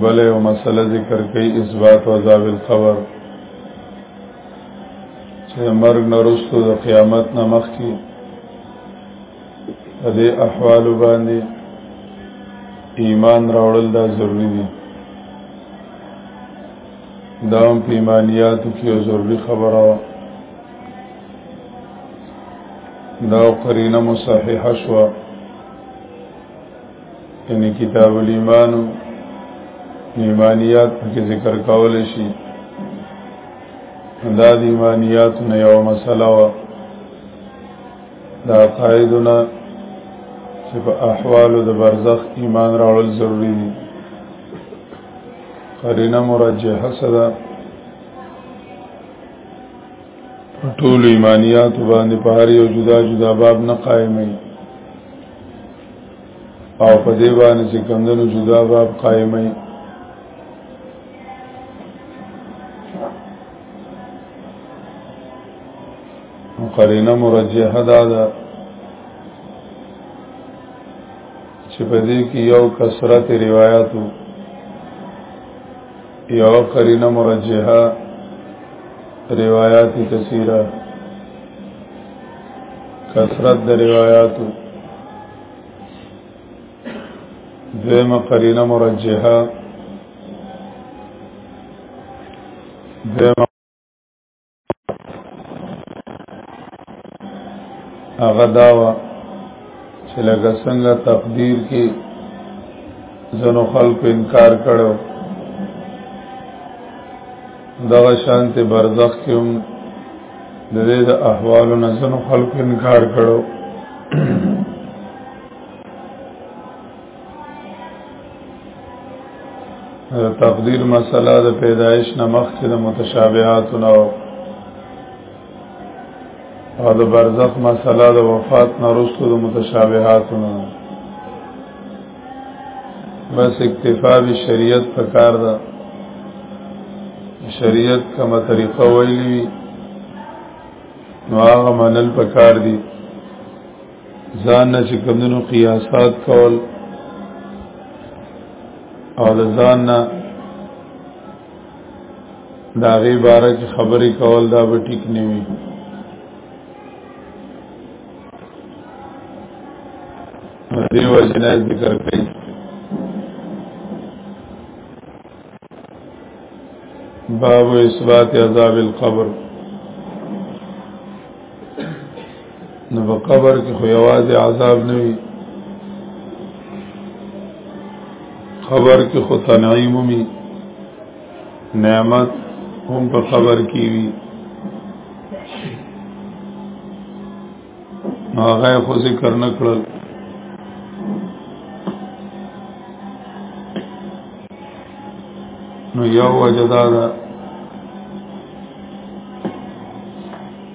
بل یو مسله ذکر کوي اثبات عذاب القبر چې مرګ نرستو د قیامت نه مخکې په دې احوال باندې ایمان راوړل دا ضروری دي دا هم په ایمانیاتو کې یو ضروری خبره وه دا قرینه مصححه شوه یعنی کتاب الایمان ایمانیات په ذکر کول شي دا د ایمانیات نه یو مسله وا دا قاعدونه چې په احوال د برزخ ایمان راول ضروری دي قرینه مرجحه صدا ټول ایمانیات باندې په هر یو جدا جدا باب نه قائمه او په دې باندې چې کمندونو جدا باب قائمای قرینه مرجحه دا ده چې په دې کې یو کثرت روایتو یو قرینه مرجحه روایت کثیره کثرت د روایاتو دویمه قرینه مرجحه دویمه هغه داوا چې لکه څنګه تقدیر کې زنو خلق انکار کړو دغه شانته برزخ کې هم د دې د احوالو نه ځنو خلکو انکار کړو تقدیر مسله د پیدایش نه مخکې د متشابهات نه او د برزخ مسله د وفات نه وروسته د متشابهات نه بس اکتفا به شریعت پکار ده شریعت کومه طریقه ویلی وي نو هغه منل پکار دي ځان نه چې کمونو قیاسات کول او د ځان نه دا غي بارک خبرې کول دا به ټیک نه وي دیو جنا ذکر کړي باب اثبات عذاب القبر نو په قبر کې خو یوازې عذاب نه وي قبر کې خو تنعیم وي نعمت هم په خبر کې وي هغه خو ذکر نه کړل نو یو وجدا ده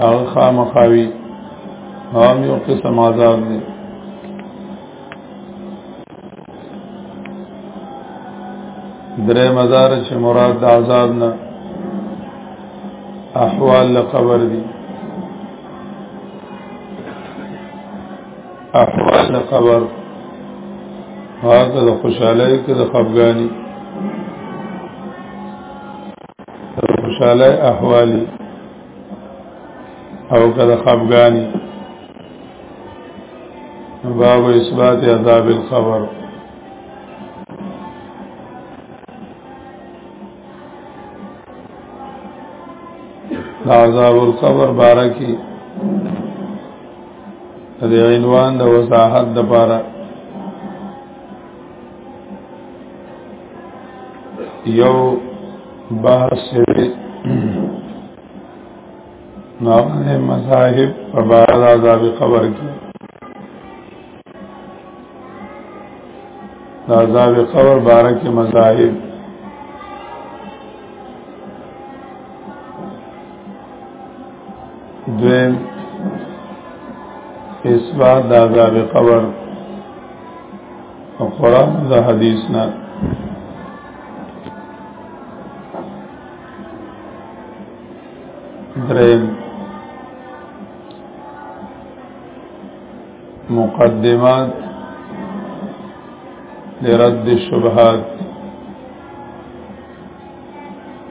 هغه خامخاوي هم یو قسم عذاب دی درې مزار چې مراد د عذاب نه احوال له قبر دي احوال له قبر هغه د خوشحالۍ کې د خفګانی خوشحالۍ احوالي او کله خفګانی باب اثبات عذاب القبر عذاب القبر بارکی د عنوان د وضاحت د پاره یو بحث دی ناغذ مذاہب فبارد عذاب قبر کی عذاب قبر بارک مذاہب دویم اثبات د عذاب قبر او قرآن دا حدیث نه درم مقدمات لرد الشبهات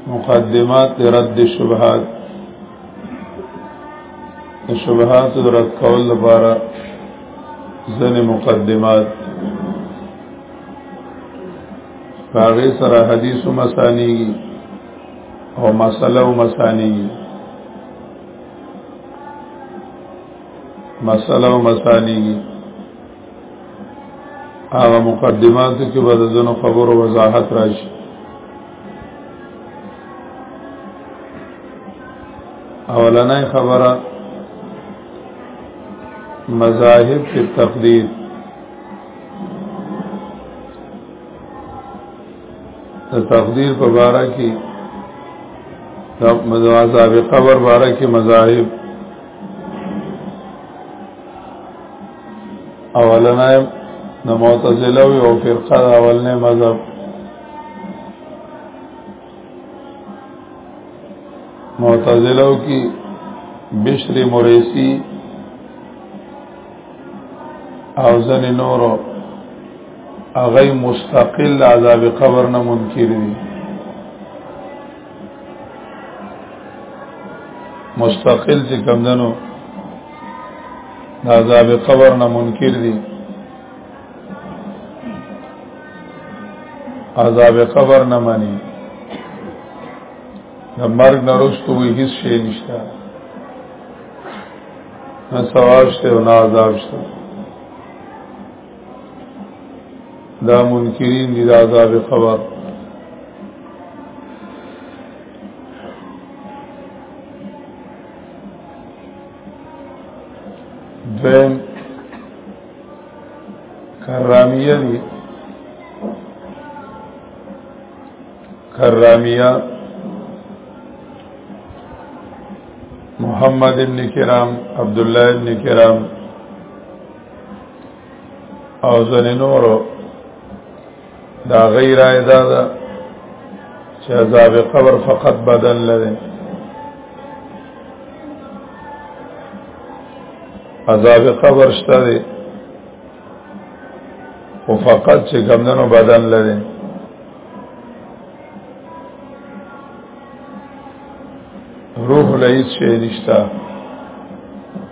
مقدمات رد شبهات شبهات رد کول لپاره ځنې مقدمات هغه سره حدیث او مسانی او مسله او مسانی مسله او مسانی هغه مقدمات کې به د ځنو خبرو وضاحت راشي اولنې خبره مذاهب فی التقدیر د تقدیر په باره کې د مذاهب قبر باره کې مذاهب اولنا د معتزله او فرقه د اولنې مذهب معتزله کی بشر مریسی او زن نورو هغه مستقل عذاب قبر نه منکر دي مستقل چې کمندنو د عذاب قبر نه منکر دي عذاب قبر نه مانی د مرګ نه رستو وی هیڅ شی نشته نه ثواب شته او نه عذاب شته دا منکرین دي د عذاب قبر دویم کرامیه دی کرامیه محمد ابن کرام عبد الله ابن کرام او ځنې نورو دا غیر ایدا ده چې عذاب قبر فقط بدن لري عذاب قبر شته دی او فقط چې ګمندنو بدن لري روح لایس شي نشته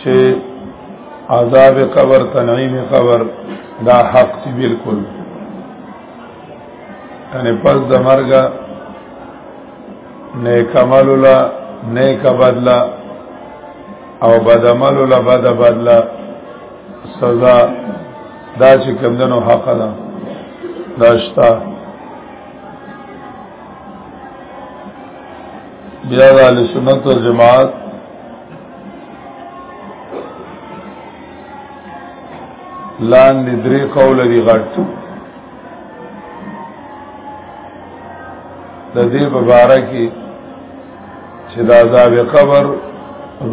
چې عذاب قبر تنعیم قبر دا حق دی بالکل یعنی پس د مرګ نیک عمل لا نیک بدلا او بد عمل لا بد بدلا سزا دا چې کوم دنو حق ده داشتا بیا د سنت والجماعت لاندې درې قول دي غټ د دې په اړه کې چې د عذاب قبر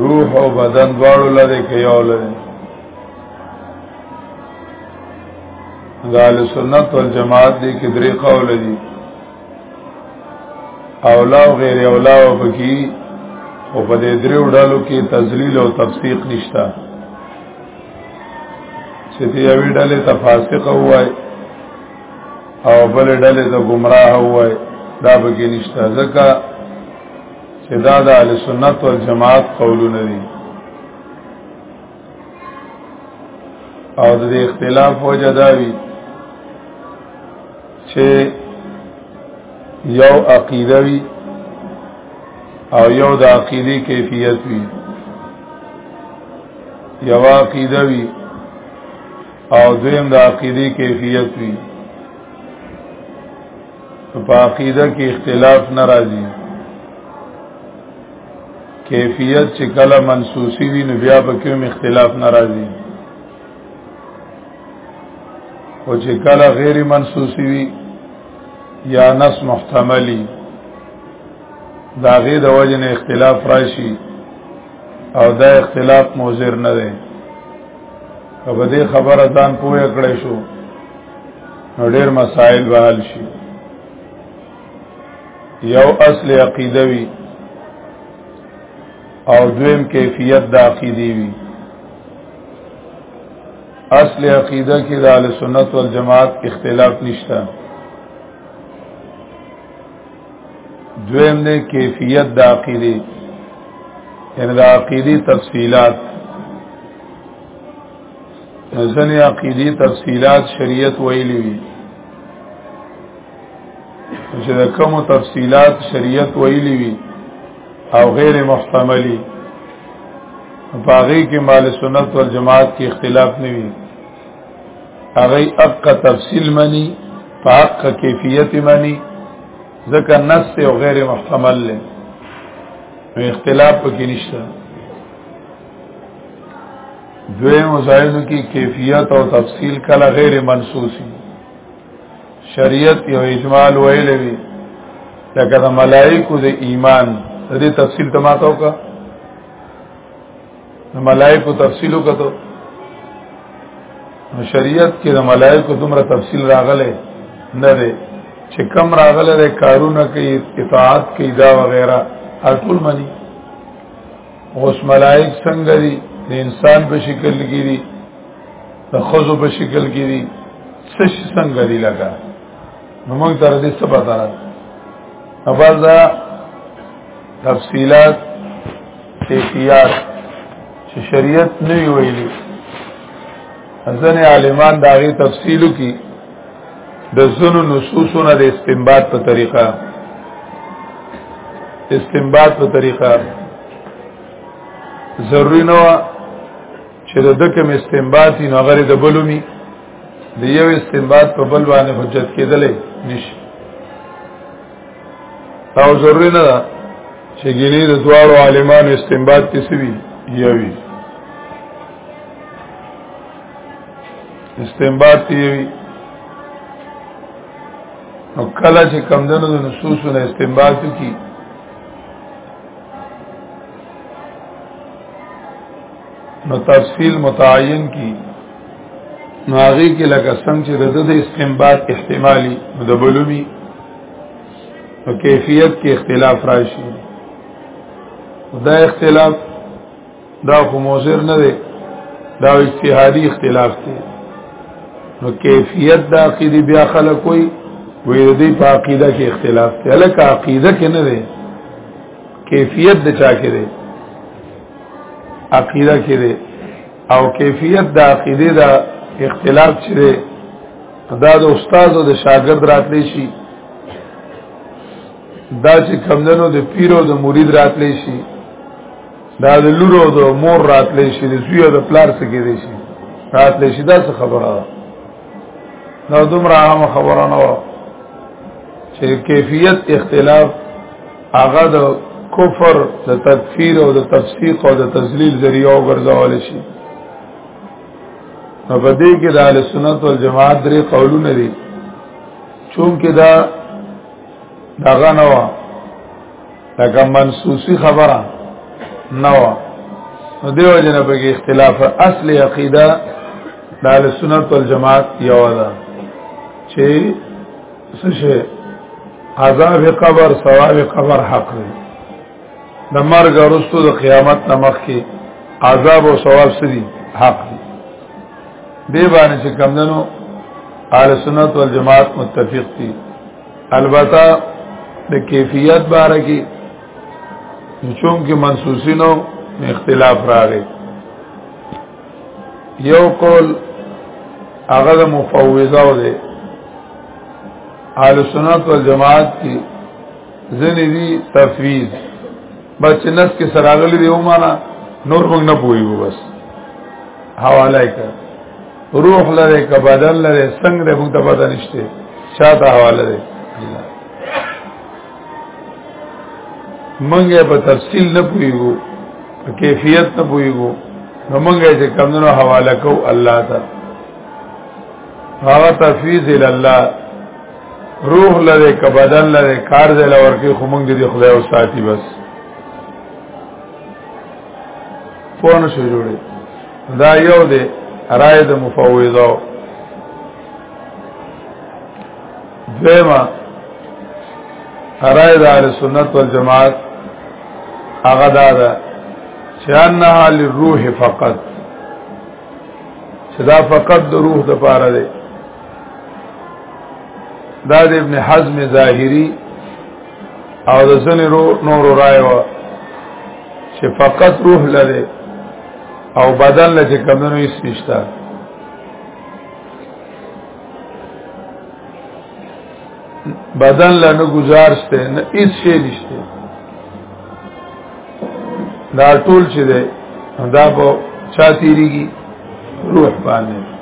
روح او بدن دواړو لري کې یو لري د سنت والجماعت دي کې درې قول دي اولا او غیر اولا او بکی او په دې درو ډالو کې تذلیل او تفسیق نشتا چې دې یوې ډلې ته فاسق وای او بل ډلې ته گمراه وای دا بکی نشتا ځکه چې دا د اهل سنت والجماعت قولونه دي او د اختلاف وجه داوی چې یو عقیده وی او یو د عقیدی کیفیت وی یو عقیده وی او دویم د عقیدی کیفیت وی په عقیده کې اختلاف ناراضي کیفیت چې کله منسوسی وی نو بیا په کوم اختلاف ناراضي او چې کله غیر منسوسی وي یا نس محتملی دا غي د وجنه اختلاف راشي او دا اختلاف موزر نه دی که په دې خبره ځان پوهه کړی شو نو ډېر مسائل به حل شي یو اصل عقیده وی او دویم کیفیت د عقیده وی اصل عقیده کې د اهل سنت والجماعت اختلاف نشته دویم دې کیفیت د عقیده یعنی د عقیده تفصیلات ځنې عقیده تفصیلات شریعت ویلي وي چې د کوم تفصيلات شریعت ویلي وي او غیر محتملي باغی کې مال سنت والجماعت کې اختلاف نه وي هغه اق تفصیل منی پاک کیفیت منی ځکه نص او غیر محتمل له اختلاف پکې نشته دوی مزایدو کی کیفیت او تفصیل کله غیر منسوسی شریعت یو اجمال ویل وی لکه د ملائکو د ایمان د دې تفصیل ته ما تاو کا د ملائکو تفصیل وکړو نو شریعت کې د ملائکو دومره تفصیل راغله نه دی چې کم راغله د کارونه کې اطاعت کې دا وغیرہ ټول منی اوس ملائک څنګه دي د انسان په شکل کې دي د خزو په شکل کې دي سش څنګه دی لگا نو موږ تر دې څه پتا را اول دا تفصيلات کیفیت چې شریعت نه ویلي ځنې عالمان دا غي تفصیلو کې د زنو نصوصونو د استنباط په طریقه استنباط په طریقه ضروری نه چې د دکم استنباط نو هغه د بلومي د یو استنباط په بل باندې حجت کېدلې نشي او ضروري نه ده چې ګینه د دواړو عالمانو استنباط کې سوي یوي استنباط یوي نو کله چې کمدنو د نصوصونو استنباط کی نو تفصیل متعین کی نو هغه کې لکه څنګه چې د د استنباط احتمالي د بلومي او کیفیت کې اختلاف راشي دا اختلاف دا خو موثر نه دی دا اجتهادي اختلاف دی نو کیفیت د عقیده بیا خلک کوئی وې د دې په عقیده کې اختلاف دی الکه عقیده کې نه دی کیفیت د چا کې دی عقیده کې دی او کیفیت د عقیده د اختلاف چې دی دا د استاد او د شاګرد راتلی شي دا چې کمندنو د پیر او د مرید راتلی شي دا د لور او د مور راتلی شي د زوی او د پلار څخه کېدی شي راتلی شي دا څه خبره ده نو دومره عامه خبره نه و چې کیفیت اختلاف هغه د کفر د تکفیر او د تفسیق او د تذلیل ذریعہ وګرځول شي نو په دې کې د اهل سنت والجماعت درې قولونه دي چونکه دا دغه نه و لکه منسوسی خبره نه و نو دیو جن په کې اختلاف اصل عقیده د اهل سنت والجماعت یو ده چې سشه عذاب قبر ثواب قبر حق دی د مرګ وروسته د قیامت نمخ کې عذاب او ثواب سری حق دی دی باندې چې کمندنو اهل سنت والجماعت متفق دي البته د کیفیت باره کې چون کې منسوسینو اختلاف راغی یو قول هغه د مفوضه و دی اهل سنت والجماعت کی ځنې دي تفویض بس نس کې سراغلی دی ومانه نور موږ نه پوهیږو بس حواله کړ روح لره ک بدن لره څنګه موږ ته پته نشته چاته حواله ده منګه په تفصیل نه پویګو په کیفیت نه پویګو نو منګه چې کمونو حواله کو الله ته هغه تفویض ال الله روح لره ک بدن لره کار دې لور کې خو منګه دې خدای او ساتي بس فون شو جوړي دا یو دې رائے د مفوضه دویمه ارائے دا اهل سنت والجماعت هغه دا ده چې انها للروح فقط چې دا فقط د روح د پاره ده دا د ابن حزم ظاهری او د سن نور رائے و چې فقط روح لري او بدن لته کمنو هیڅ نشته بدن له نه گزارشته نه هیڅ شی نشته دا ټول چې ده دا په چا تیریږي روح باندې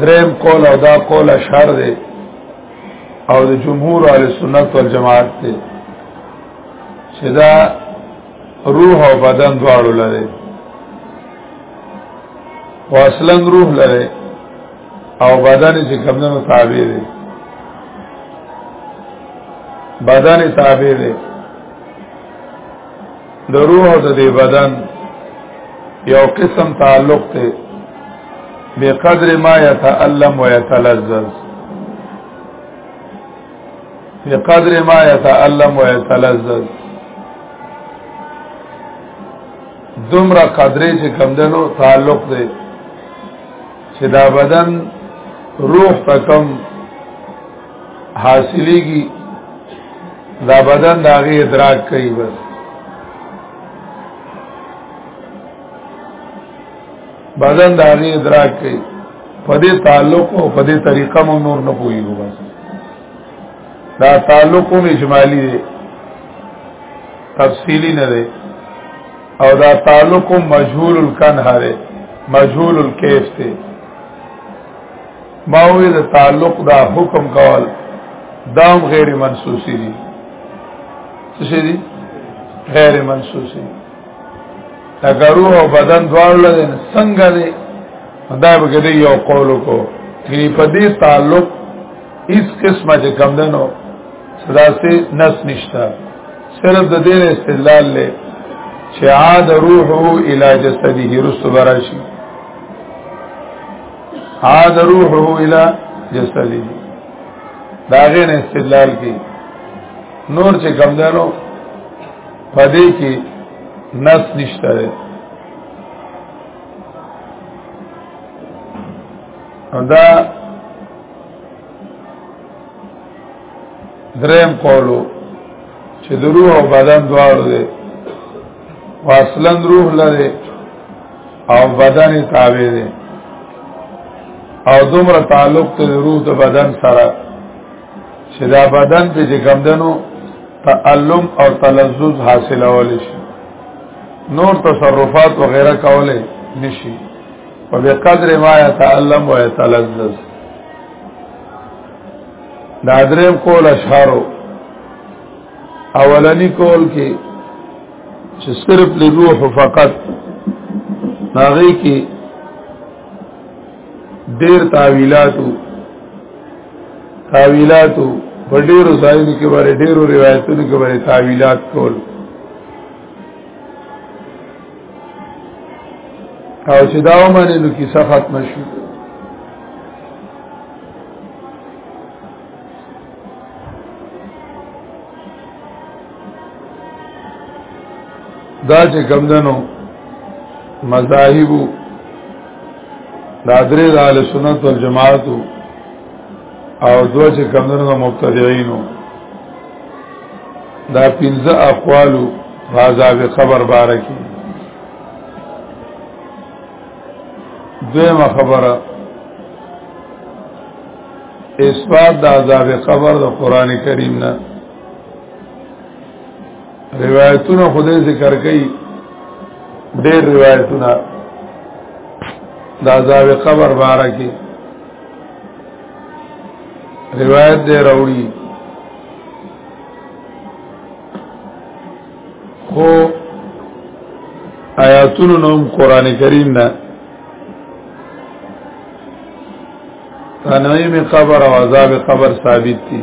دریم قول او دا قول اشهر دی او د جمهور اهل سنت والجماعت دی چې دا روح او بدن دواړو لري او اصلا روح لري او بدن چې کمنو تابع دی بدن تابع دی د روح او د بدن یو قسم تعلق ته بقدر ما يتألم ويتلذذ بقدر ما يتعلم ويتلذذ دومره قدرې چې کمدنو تعلق دی چې دا بدن روح ته کم حاصلېږي دا بدن د هغې ادراک کوي بس بدن د هغه ادراک کوي په دې تعلق او په دې طریقه مون نور نه پوهیږو بس دا تعلق هم اجمالی دی تفصیلی نه دی او دا تعلق هم مجهول الکنه دی مجهول الکیف دی ما وی دا تعلق دا حکم کول دام غیر منسوسی دی څه دی غیر منسوسی تګرو او بدن دوار لده سنگا ده دا بگه ده یو قولو کو یعنی پا دی تعلق اس قسمه چه کم دنو صدا سے نس نشتا صرف د دین استدلال له چې عاد روحه الى جسده رست براشي عاد روحه الى جسده داغه نه استدلال کی نور چې کم دنو پدې کې نس نشته ده دا دریم قولو چې د روح او بدن دواړو دی واصلا روح لري او بدن تابع دی او دومره تعلق ته روح د بدن سره چې دا بدن په چې کم دنو تعلم او تلذذ حاصلول شي نور تصرفات وغیرہ کوله نشي او به قدر ما يتعلم و يتلذذ دا دریم قول اشعارو اولنی قول کې چې صرف لروح فقط ناغي کې ډیر تاویلاتو تاویلاتو په ډیرو ځایونو کې باندې ډیرو روایتونو کې باندې تاویلات کول او چې دا ومنه نو کیسه ختمه شي دا چې کمدنو مذاهبو دا درې د اهل سنت والجماعت او دوه چې کمنو مبتدعينو دا پنځه اقوال عذاب قبر بارکی دویمه خبره اثبات د عذاب قبر د قران کریم نه روایتونه خدای ذکر کوي ډېر روایتونه د عذاب قبر باره کې روایت دی راوړي خو آیاتونو نوم قران کریم نه تنویم قبر او عذاب قبر ثابت دي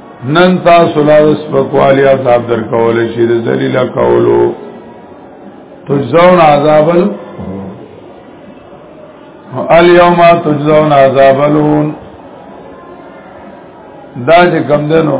نن تاسو لا سپکوالی عذاب در کول شي د ذلیل کولو تجزون عذاب ال اليوم تجزون عذاب الون دا چې کم دنو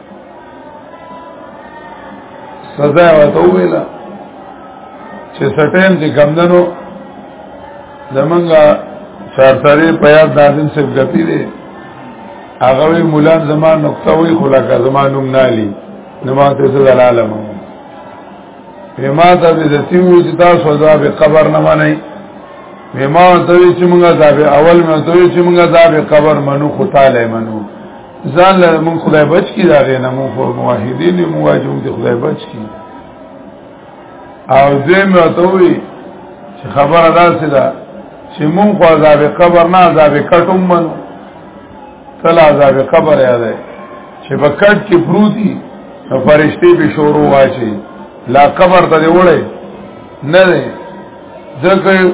سزا ورته ویلا چې سټین چې کمندنو زمونږه چارتري په یاد ناظم صاحب غتی دی هغه وی مولا زمان نقطه وی خلاکه زمان نوم نالی نماته زل العالم ما ته د سیمو چې تاسو عذاب قبر نه منئ ما ته چې موږ عذاب اول مې ته چې موږ عذاب قبر منو خدای له منو ځان له مون خدای بچ کی دا غنه مون خو موحدین یو مواجهوم دی خدای بچ کی او دوی مې ته وی چې خبره داسې ده چې مون خو عذاب قبر نه عذاب کټوم منو تل عذاب قبر یاد ده چې په کټ کې پروتي نو فرشتي به شروع واچي لا قبر ته وړي نه ده ځکه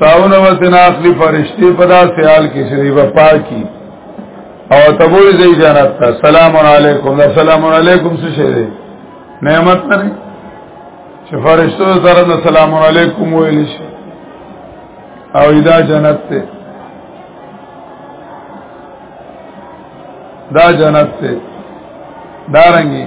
ساونه وته ناخلی فرشتي په دا سیال کې شری و پاکي او تبوی زی جنت تا سلام علیکم سلام علیکم څه شه دی نعمت نه چې فرشتو سره د سلام علیکم ویل شي او دا جنت ته دا جنت ته دارنګي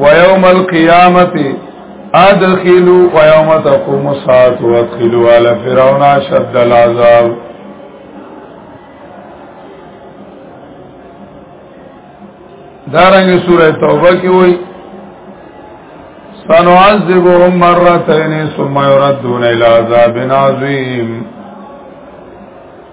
ويوم القيامة ادخلوا ويوم تقوم الساعة وادخلوا على فرعون اشد العذاب دارنګ سورہ توبه کې وایي سنعذبهم مرتين ثم يردون الى عذاب عظيم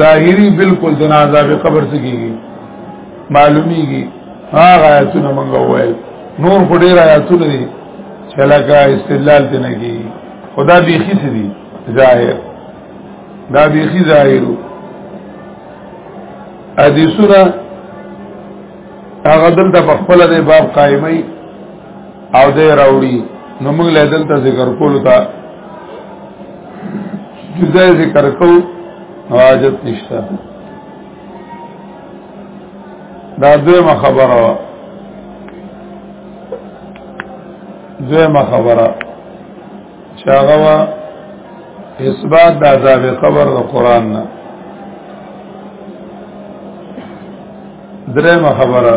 ظاهری بالکل د عذاب قبر څخه کیږي معلومیږي هغه آیتونه موږ وایو نور په ډیر آیتونه دي چې لکه استدلال دي نه کیږي خدا بیخی سي دي ظاهر دا بیخی ظاهرو حدیثونه هغه دلته په خپل د باب قائمي او د راوړي نو موږ له دلته ذکر کولو ته جدا ذکر کو حاجت نشته دا دویمه خبره وا دویمه خبره چې هغه وا اثبات د عذاب قبر د قران نه درېمه خبره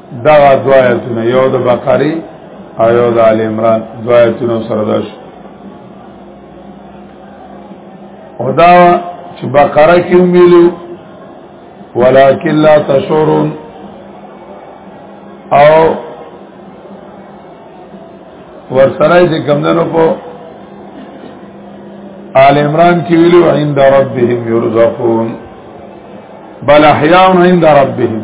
دا دوا آیتونه یو د بقره او یو د آل عمران دوا آیتونه سره داش او دا چې بقره کې ویلو ولکن لا تشورون او ورسره چې کمندونو په آل عمران کې ویلو عند ربهم يرزقون بل احیاء عند ربهم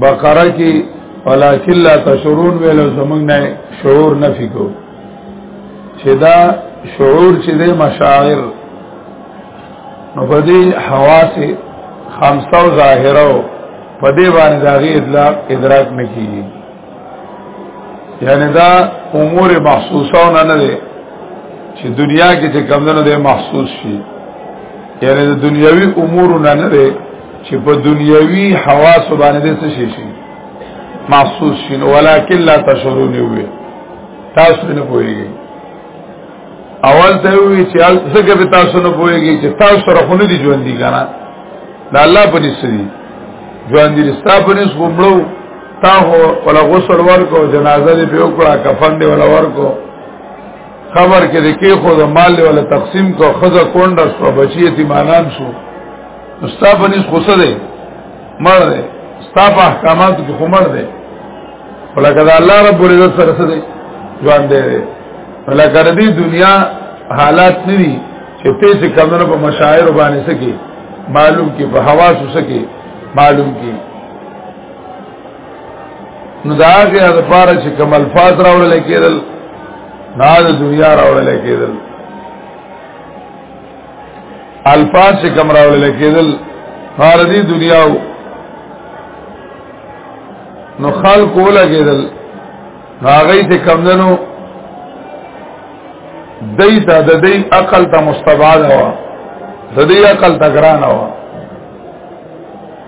بقره کې ولکن لا تشعرون ویل زمنګ نه شعور نه فکر چې دا شعور چې د مشاعر نو په دې حواس خمسه او ظاهره په دې باندې داغي اطلاق ادراک نه کیږي یعنی دا امور محسوسه نه نه دي چې دنیا کې چې کمونه ده محسوس شي یعنی د دنیوي امور نه نه دي چې په دنیوي حواس باندې څه شي شي محسوس شي نو ولکن لا تشعرون وي تاسو نه پوهیږئ اول ته وی چې څنګه به تاسو نه پوهیږئ چې تاسو سره خو نه دي ژوند دي کنه دا الله په نسبت ژوند دي ستا په نسبت ومړو تا هو ولا غسل ورکو جنازه دې په وکړه کفن دې ولا ورکو خبر کې دې کې خو د مال ولا تقسیم کو خزه کونډه شو بچی یتیمانان شو ستا په نس خوسه دی مړ دی ستا په احکاماتو کې خمر دی ولکه دا الله رب العزت سره سره دی ژوند دی ولکه د دې دنیا حالات نه دي چې ته څه کمنو په مشاعر باندې سکی معلوم کې په حواس سکی معلوم کې نو دا هغه د پاره چې کوم الفاظ راوړل کېدل دا د دنیا راوړل کېدل الفاظ چې کوم راول لیکل فاردی دنیا نو خلق ولا کېدل هغه ته کم دنو دای ته د دې عقل ته مستبعد و د دې عقل ته ګران و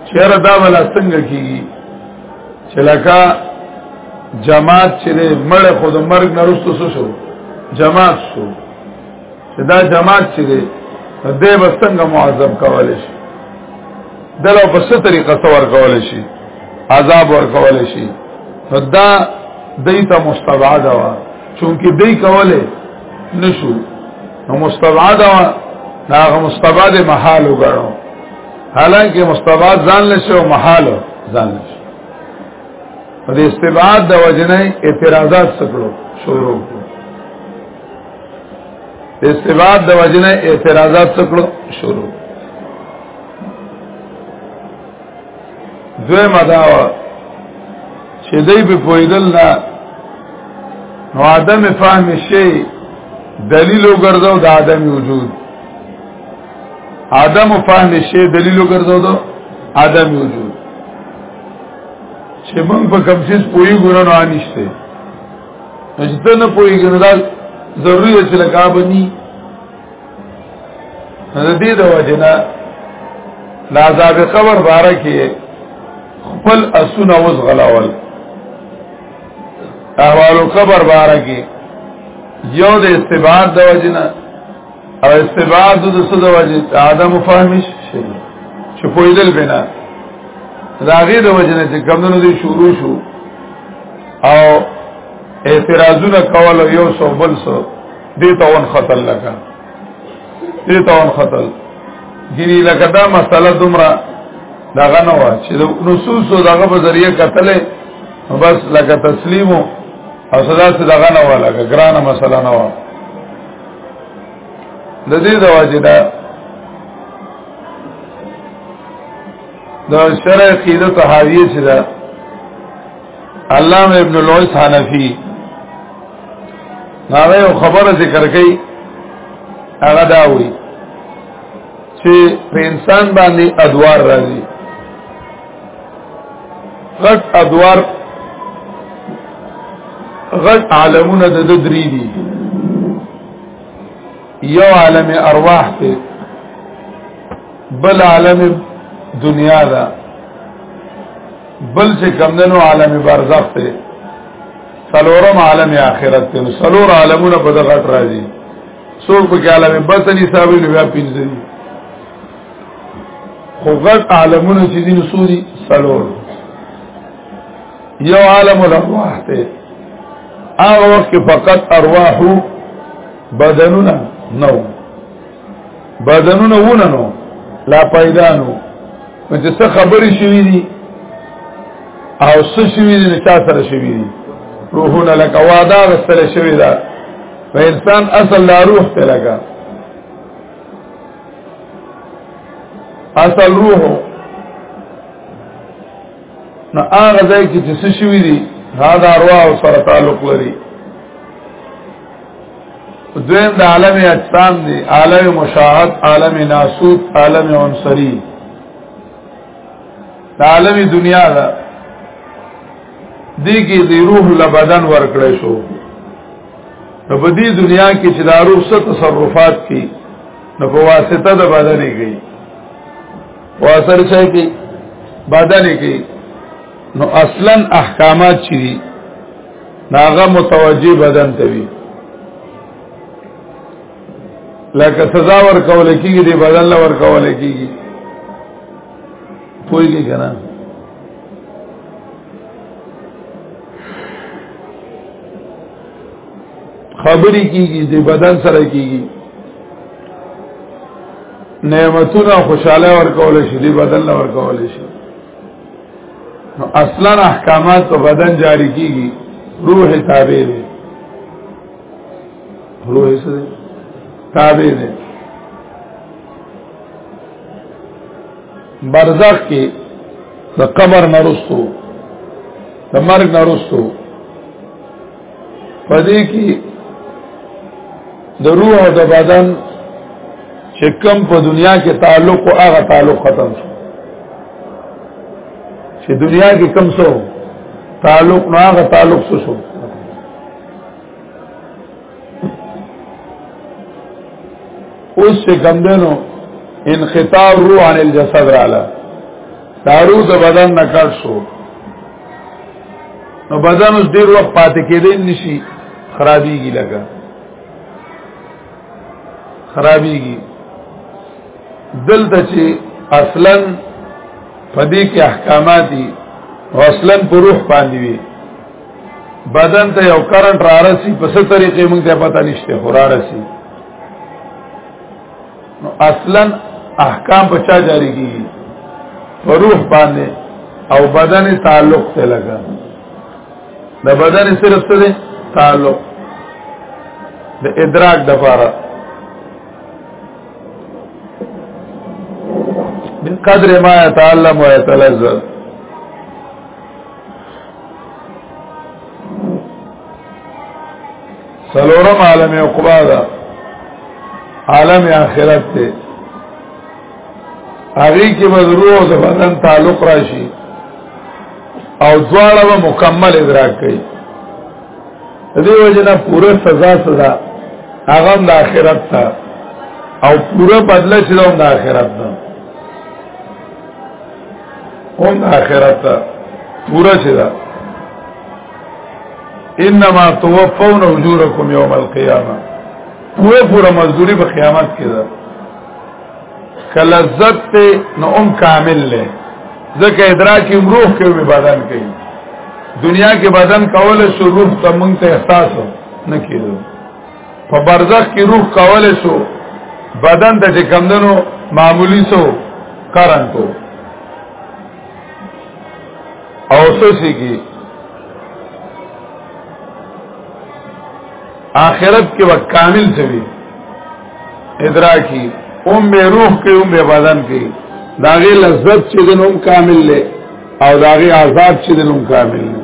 چیرې دا ولا څنګه کیږي چې لکه جماعت چې مړ خود مرګ نه رسو شو جماعت شو چې دا جماعت چې دی دې به څنګه معذب کول شي دلو په څه طریقه څور کول شي عذاب ور کول شي دا دیتا مستبعد وا چونکی دی کوله نشو نو مستبعد وا هغه مستبعد محال وګڼو حالانکه مستبعد ځان لشه او محال ځان لشه په استبعاد د وجنه اعتراضات سکړو شروع کړو استباد د وجنه اعتراضات څکړو شروع دوی مداوا چې دوی په پویدل نه نو عدم فهم شي دلیل وګرځاو د عدم وجود عدم فهم شي دلیل وګرځاو د عدم وجود چې موږ په کوم څه پوي ګورنه نشته نشته نه پوهیږي نو دا ضروري چې لکه بني د دې د وجنه لا عذاب قبر باره کې خپل اسونه اوس غلاول احوال قبر باره کې یو د استباد د وجنه او استبعاد د څه د وجه عدم فهم شي چې پویدل بنا دا غیر د وجه نه چې کمونو دي شروع شو او اعتراضونه کول یو سو بل سو دې تاون خطر لگا دې تاون خطر ګینی لکه دا مسله دومره دا غنه وا چې د نصوص او دغه په ذریعہ قتل بس لکه تسلیمو او صدا صدا غنه وا لکه ګرانه مسله نه وا د دې د واجدا د شرع قیده تحاویه چې دا علامه ابن لویس حنفی هغه خبره ذکر کړي هغه دا وی چې په انسان باندې ادوار راځي غټ ادوار غټ عالمونه د درې دي یو عالم ارواح ته بل عالم دنیا دا بل چې کمندنو عالم برزخ ته سلورم عالم آخرت ته سلور عالمونه په دغه راځي څوک په کې عالم بطن حساب لري بیا پنځه دي خو غټ عالمونه چې دي نسوري سلور یو عالم الارواح ته هغه وخت فقط ارواح بدنونه نو بدنونه ونه نو لا پیدا نو چې څه خبرې شوې دي او څه شوې دي چا سره شوې دي روحونه لکه واده غسل شوې ده په انسان اصل لا روح ته لګا اصل روح نو هغه ځای کې چې څه شوی دی هغه ارواح سره تعلق لري دویم د عالم اجسام دی عالم مشاهد عالم ناسوت عالم عنصری د عالم دنیا دا دی کې د روح له بدن ورکړې شو نو په دې دنیا کې چې دا روح څه تصرفات کوي نو په واسطه د بدن کې او اثر څه کوي بدن کې نو اصلا احکامات چې دي ناغه متوجه بدن ته وي لکه سزا ور کول کیږي د بدن لا ور کول کیږي پوي کې کنه خبرې کیږي د بدن سره کیږي نعمتونه خوشاله ورکول شي د بدن له ورکول شي اصلا احکامات په بدن جاری کیږي روح تابع دی روح سره تابع دی برزخ کې د قبر نرستو د مرګ نرستو پدې کې د روح او د بدن چې کم په دنیا کې تعلق او هغه تعلق ختم شو چې دنیا کې کم سو تعلق نه هغه تعلق سو شو اوس چې کم دنو انخطاب روح عن الجسد رااله دارو د بدن نه کټ شو نو بدن اوس ډیر وخت پاتې کېدې نشي خرابيږي لګا خرابيږي دلته چې اصلا پدې کې احکامات دي او اصلا په روح باندې وي بدن ته یو کرنٹ را رسی په څه طریقې موږ ته پته نشته خو را رسی نو اصلا احکام په چا جاری کیږي په روح باندې او بدن تعلق ته لگا د بدن صرف څه دی تعلق د ادراک د پاره بقدر ما يتعلم ويتلذذ سلورم عالم عقبا دا عالم آخرت تے اغی کی مضروع او بدن تعلق راشی او دواړه به مکمل ادراک کوي دې وجنه پوره سزا سزا هغه د آخرت ته او پوره بدله چې د آخرت ته هم آخرت تا پورا چه دا انما توفون اجورکم یوم القیامه پورا پورا مزدوری په قیامت کې ده کلزت ته نو ام کامل له ځکه ادراک روح کې به بدن کوي دنیا کې بدن کول شو روح ته مونږ ته احساس نه کیږي په برزخ کې روح کولای شو بدن د چې کمدنو معمولی سو کارن کو او سوسی کی آخرت کې وقت کامل سوی ادراکی ام بے روح کې ام بے بدن کې داغه لذت چې دنوم کامل لې او داغه عذاب چې دنوم کامل لې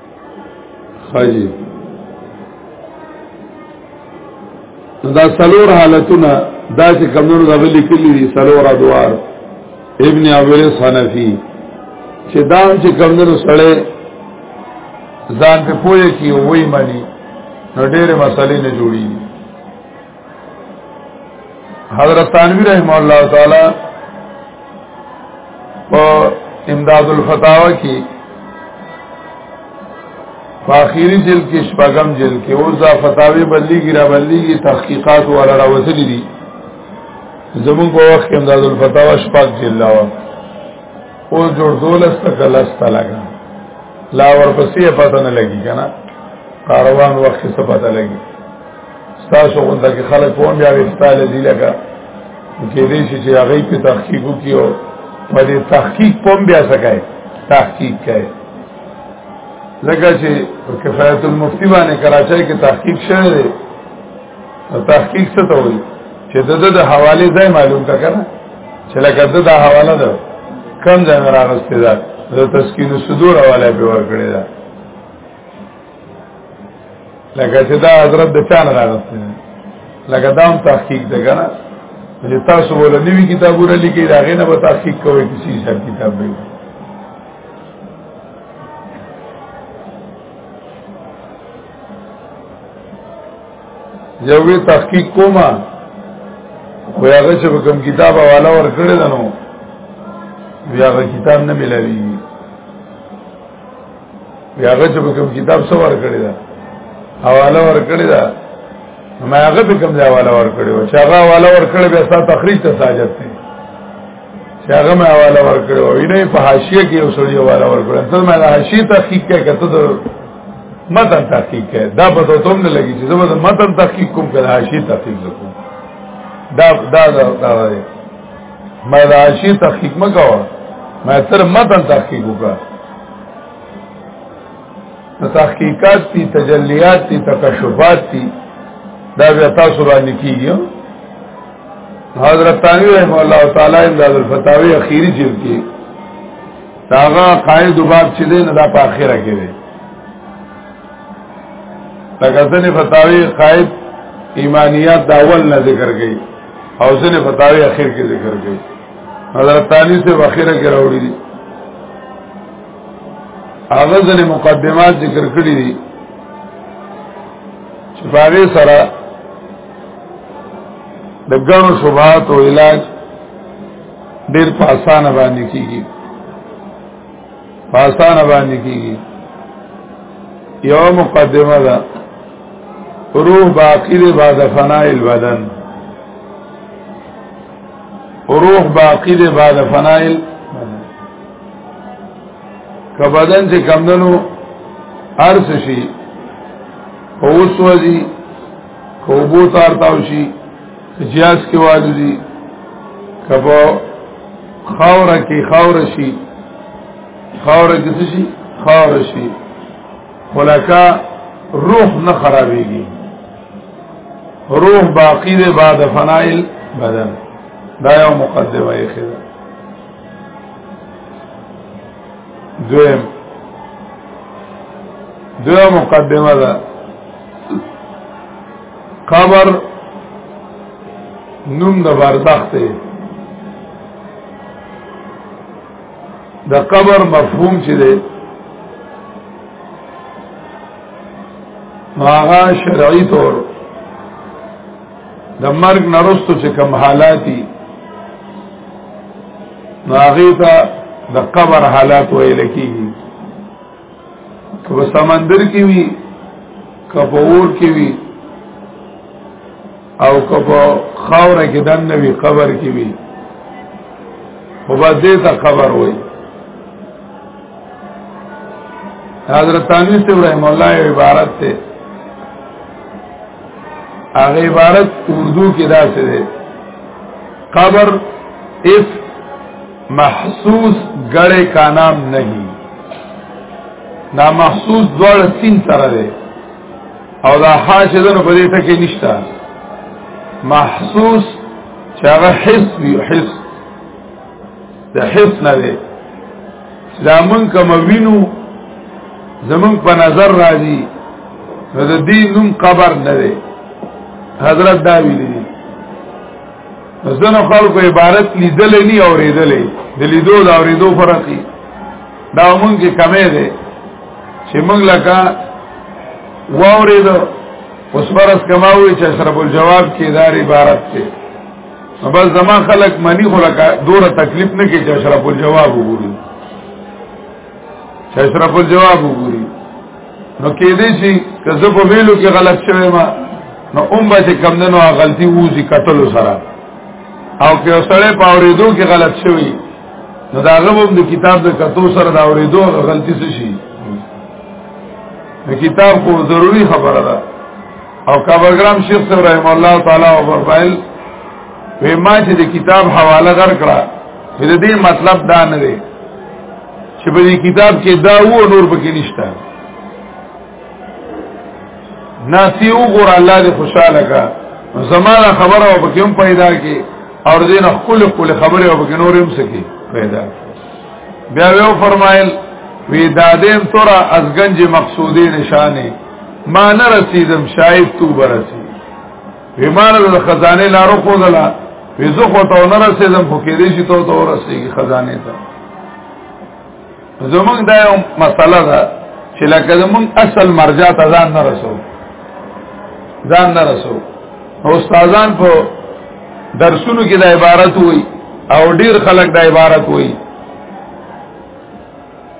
خاجی دا سلور حالتونه دا چې کمونو دا غلي کلی دي سلور ادوار ابن عبدالله صنفی چې دا چې کمونو سړی ځان په پوهه کې وای مانی نو ډېر مسالې نه جوړي حضرت تانوی رحم الله تعالی په امداد الفتاوا کې په اخیری جلد کې شپږم جلد کې اوس دا فتاوی بلیږي را بلیږي تحقیقات ولا راوځلې دي زمون په وخت کې امداد الفتاوا شپږ جلد لاوه اوس جوړ دولس تک لستا لگا لا ورپسې پته نه لګي کنه کاروان وخت څه پته لګي ستاسو غونډه کې خلک کوم بیا وستاله دي لکه کې دې شي چې هغه په تحقیق وکيو په دې تحقیق کوم بیا سکای تحقیق کوي لکه چې کفایت المفتی باندې کراچۍ کې تحقیق شوی دی تحقیق څه ته وایي چې د د حواله ځای معلوم کا کنه چې لکه د د حواله ده کم ځای راغستې ده د تسکین صدور حواله به ورکړې ده لکه چې دا حضرت د چا نه راغسته لکه دا هم تحقیق ده کنه چې تاسو ول نوی کتابونه لیکي دا غینه به تحقیق کوي چې څه کتاب دی یو وی تحقیق کوما خو هغه چې کوم کتاب حواله ور کړی دنو بیا هغه کتاب نه ملوي بیا هغه چې کوم کتاب څو ور کړی دا حواله ور کړی دا ما هغه به کوم ځای حواله ور کړی و چې هغه حواله ور کړی بیا ستا تخریج ته ساجت دی چې هغه ما حواله ور کړی و وینې په حاشیه کې یو سړی حواله ور کړی ته ما حاشیه تحقیق کې کته ته متن تحقیق کې دا په تو تم نه لګی چې زما متن تحقیق کوم کړه حاشیه تحقیق کوم دا دا دا دا ما حاشیه تحقیق مګو ما تر متن تحقیق وکړه تحقیقات تی تجلیات تی تکشفات تی دا بیا تاسو باندې کیږي حضرت تانوی رحمه الله تعالی امداد الفتاوی اخیری جلد کې داغه قائد باب چې دی نه دا په اخره کې دی لکه ځنې فتاوی قائد ایمانیات داول نه ذکر کړي او ځنې فتاوی اخر کې ذکر کړي حضرت ثانی سے واخره کې راوړي دي هغه ځنې مقدمات ذکر کړی دي چې باغې سره د ګڼو شوبات او علاج ډېر په اسانه باندې کیږي په اسانه باندې کیږي یو مقدمه ده روح باقی دی بعد فناء البدن روح باقی دی بعد فنائل که بدن چې کمدنو ارس شي او اوس وځي که اوبو تار تاو شي جیاز کې والو دي که په خاوره کې خاوره شي خاوره کې څه شي خاوره شي ولکه روح نه خرابېږي روح باقی دی بعد فنائل بدن دا یو مقدمه یې خیره دویم دویم مقدمه ده قبر نوم د برزخ دی د قبر مفهوم چې دی هغه شرعي تور د مرګ نرستو چې کم حالاتي ناغی تا د قبر حالات ویل کیږي که په سمندر کې وي که په اور کې وي او که په خاوره کې دنه وي قبر کې وي خو بس دې ته قبر وایي حضرت تانوی سے ابراہیم اللہ عبارت سے هغه عبارت اردو کې دا څه دی قبر اس محسوس گڑے کا نام نہیں نا محسوس دوار سین سره دی او دا حاشدنو په دې ټکي نشته محسوس چې هغه حس وي حس د حس نه دی دا مونږ کوم وینو زمونږ په نظر راځي نو د دې نوم قبر نه دی حضرت دا ویلي دي ځنه خلکو عبارت لیدلې نه اورېدلې د لیدو دا اورېدو فرق دی دا مونږ کې کمې ده چې مونږ لکه واورېدو اوس فرض کماوي چې اشرف الجواب کې دا عبارت ته بس زما خلق منی خو لکه دوره تکلیف نه کې چې اشرف الجواب وګوري چې اشرف الجواب وګوري نو کې دې شي که زه په ویلو کې غلط شوم ما نو اوم به چې کم دنو غلطي ووزي قتل سره او که سره په اوریدو کې غلط شوی نو دا غووم د کتاب د کتو سره دا اوریدو غلطي شي نو کتاب خو ضروری خبره ده او کبرګرام شیخ صاحب رحم الله تعالی او فرمایل په ما چې د کتاب حواله درکړه چې د دې مطلب دا نه دی چې په دې کتاب کې دا و نور پکې نشته ناسی وګور الله دې خوشاله کا زمانہ خبره او پکې هم پیدا کې او دې نه خپل خپل خبره او پکې نور هم سکی پیدا بیا یو فرمایل وی دادیم تورا از گنج مقصودی نشانی ما نه رسیدم شاید تو برسی وی ما نه خزانه لارو خو دلا وی زه خو ته نه رسیدم خو کې دې شي ته ته ورسیږي خزانه ته زمونږ دا یو مسله ده چې لکه زمونږ اصل مرجع ته ځان نه رسو ځان نه رسو استادان په درسونو کې د عبارت وي او ډیر خلک د عبارت وي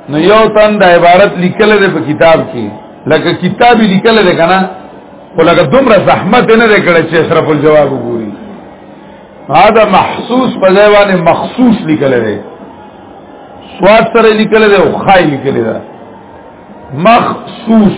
نو یو تن د عبارت لیکل دی په کتاب کې لکه کتاب لیکل دی کنه خو لکه دومره زحمت نه دی کړی چې اشرف الجواب وګوري دا محسوس په ځای باندې مخصوص لیکل دی سواد سره لیکل دی او خای لیکل دی مخصوص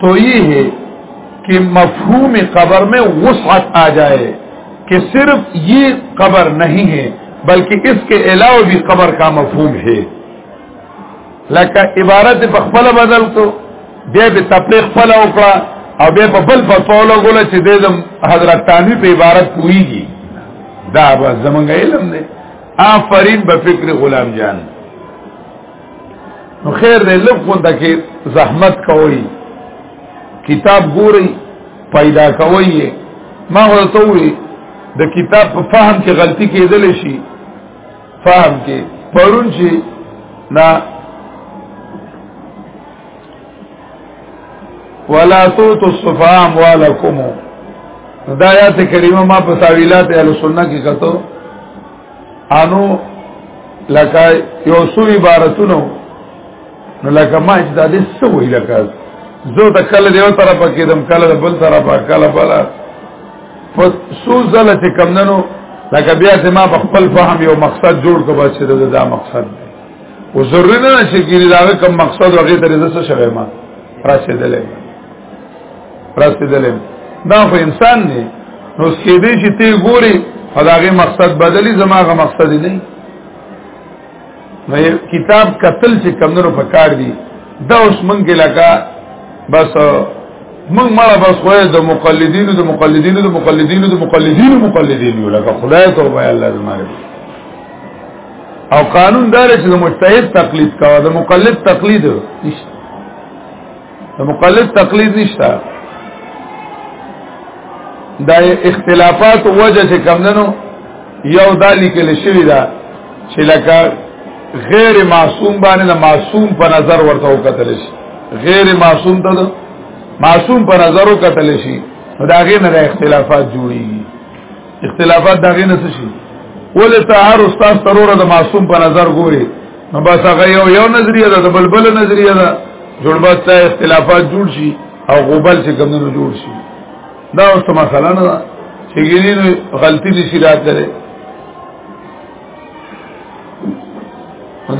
تو یہ ہے کہ مفہوم قبر میں وسعت آ جائے کہ صرف یہ قبر نہیں ہے بلکہ اس کے علاوہ بھی قبر کا مفہوم ہے لکه عبارت په خپل بدل کو بیا به تپلیق خپل وکړه او بیا په بل په پاولو غول چې د حضرت تانوی په عبارت کویږي دا به زمونږ علم دی آفرین به فکر غلام جان نو خیر دې لږه د کې زحمت کوي کتاب ګوري پیدا کوي ما ورته وی د کتاب په فهم کې غلطي کېدل شي فهم کې پرون شي نا ولا توتو الصفا اموالکم دا آیات کریمه ما په تاویلات اهل سنت کې کتو انو لکه یو سو عبارتونو نو لکه ما چې دا دې څه وی لکه زه د کله دیو طرف کې دم کله د بل طرف کله بل پس سو زله چې کم ننو لکه بیا چې ما په خپل فهم یو مقصد جوړ کو بس چې دا مقصد دی و ضروري نه چې ګیری دا کوم مقصد هغه ته رسېدل شوی ما رسېدلې رسیدلې دا خو انسان دی نو سکیدې چې ته ګوري هغه مقصد بدلی زماغه مقصد نه نه کتاب قتل چې کمنو په کار دی دا اوس مونږ لکه بس مونږ مړه بس خو د مقلدینو د مقلدینو د مقلدینو د مقلدینو مقلدینو لکه خدای توبه الله زماره او قانون دار چې د مجتهد تقلید کاوه د مقلد تقلید نشته د مقلد تقلید نشته دا اختلافات وجه چې کمندنو یو دالی کې لشي دا چې لکه غیر معصوم باندې د معصوم په نظر ورته وکتل شي غیر معصوم ته معصوم په نظر وکتل شي دا غیر نه اختلافات جوړيږي اختلافات دا غیر نه شي ولې ته هر استاد ترور د معصوم په نظر ګوري نو بس هغه یو یو نظریه ده د بلبل نظریه ده جوړ بس ته اختلافات جوړ شي او غوبل چې کمونو جوړ شي دا اوس ته مسله نه ده چې ګینې نو غلطي دي شرایط لري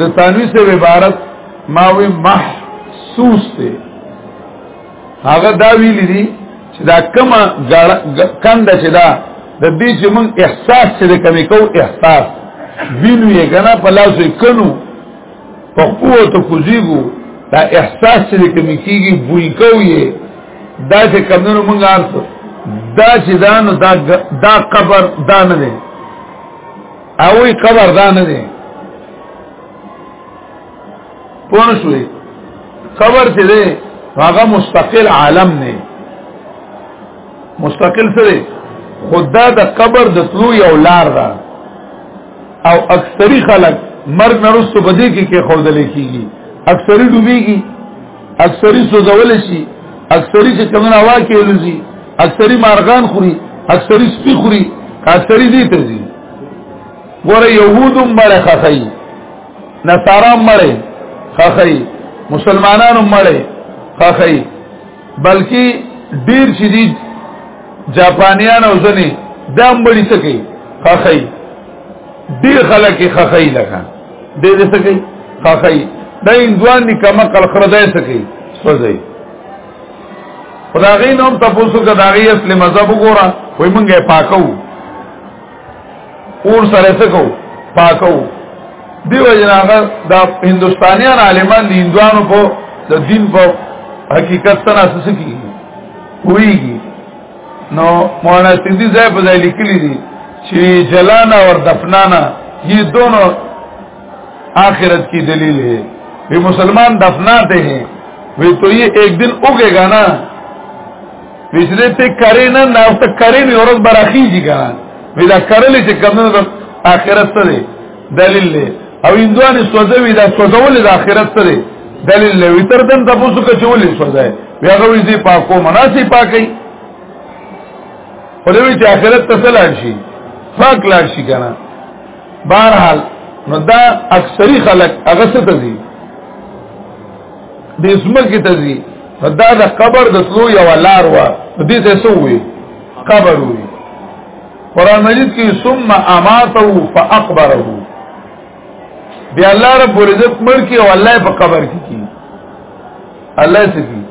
د تنوی سے عبارت ماوی محسوس ته هغه دا ویل دي چې دا کما کند چې دا د دې چې موږ احساس چې کمی کو احساس وینو یې کنه په لاس یې کنو په قوت کوزیګو دا احساس چې کمی کیږي بوی کوي دا چې کمنو موږ ارته دا چې دا نو دا دا قبر دا نه دی اوې قبر دا نه دی پوه شوې قبر چې دی هغه مستقل عالم نه مستقل سره خدا د قبر د طلوع یو لار ده او اکثری خلک مرګ نرسته بدی کې کې خودل کیږي اکثری ډوبېږي اکثری سوزول شي اکثری چې کمن هوا کې لوزي اکثری مارغان خوري اکثری سپي خوري اکثری دې ته ځي ګوره يهودم بلخه خي نصارا مړې خخی مسلمانانو مړې خخی بلکې ډیر چې دي جاپانیان او ځنې دام بړي سکی خخی ډیر خلک خخی لکه دې دې سکی خخی دا اندوان دي کما کل خردای سکی سوځي خدای نوم تاسو کا داغي اصل مذهب وګوره وای مونږه پاکو اور سره سکو پاکو دیو جناغه دا هندستانیان عالمان دی هندوانو په د دین په حقیقت سره اساس کی ویږي نو مولانا سیندی صاحب په ځای لیکلی دي چې جلانا اور دفنانا یہ دونوں آخرت کی دلیل ہے یہ مسلمان دفناتے ہیں وہ تو یہ ایک دن اگے گا نا ویسره ته کرے نه نه ته کرے نه ورځ براخی دي کنه ودا کرل چې کوم د اخرت ته دی دلیل دی او اندوانه سوځوي دا سوځول د اخرت ته دی دلیل دی وتر دن د پوسو کچولې سوځي بیا غوي دې پاکو مناسي پاکي په دې چې اخرت ته سلام شي پاک لا شي کنه بهرحال نو دا اکثری خلک هغه څه ته دي د اسمکه ته ځي دا د قبر د تلو یو لار و دې ته سوې قبر وي قران مجید کې ثم اماته فاقبره بیا الله رب العزت مر کې او الله په قبر کې کی الله څه کی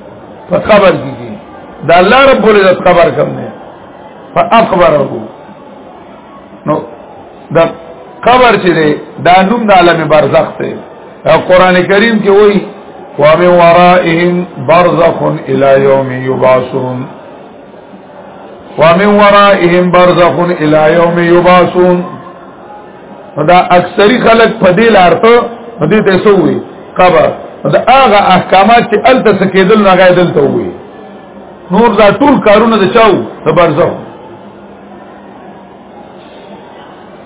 په قبر کې کی دا الله رب العزت قبر کوم نه فاقبره نو دا قبر چې دا نوم د عالم برزخ ته قران کریم کې وایي ومن ورائهم برزخ الى يوم يبعثون ومن ورائهم برزخ الى يوم يبعثون دا اکثری خلق په دې لارته په دې ته سووي قبر دا هغه احکامات چې ال تس کېدل نه غېدل ته وي نور دا ټول کارونه د چاو د برزخ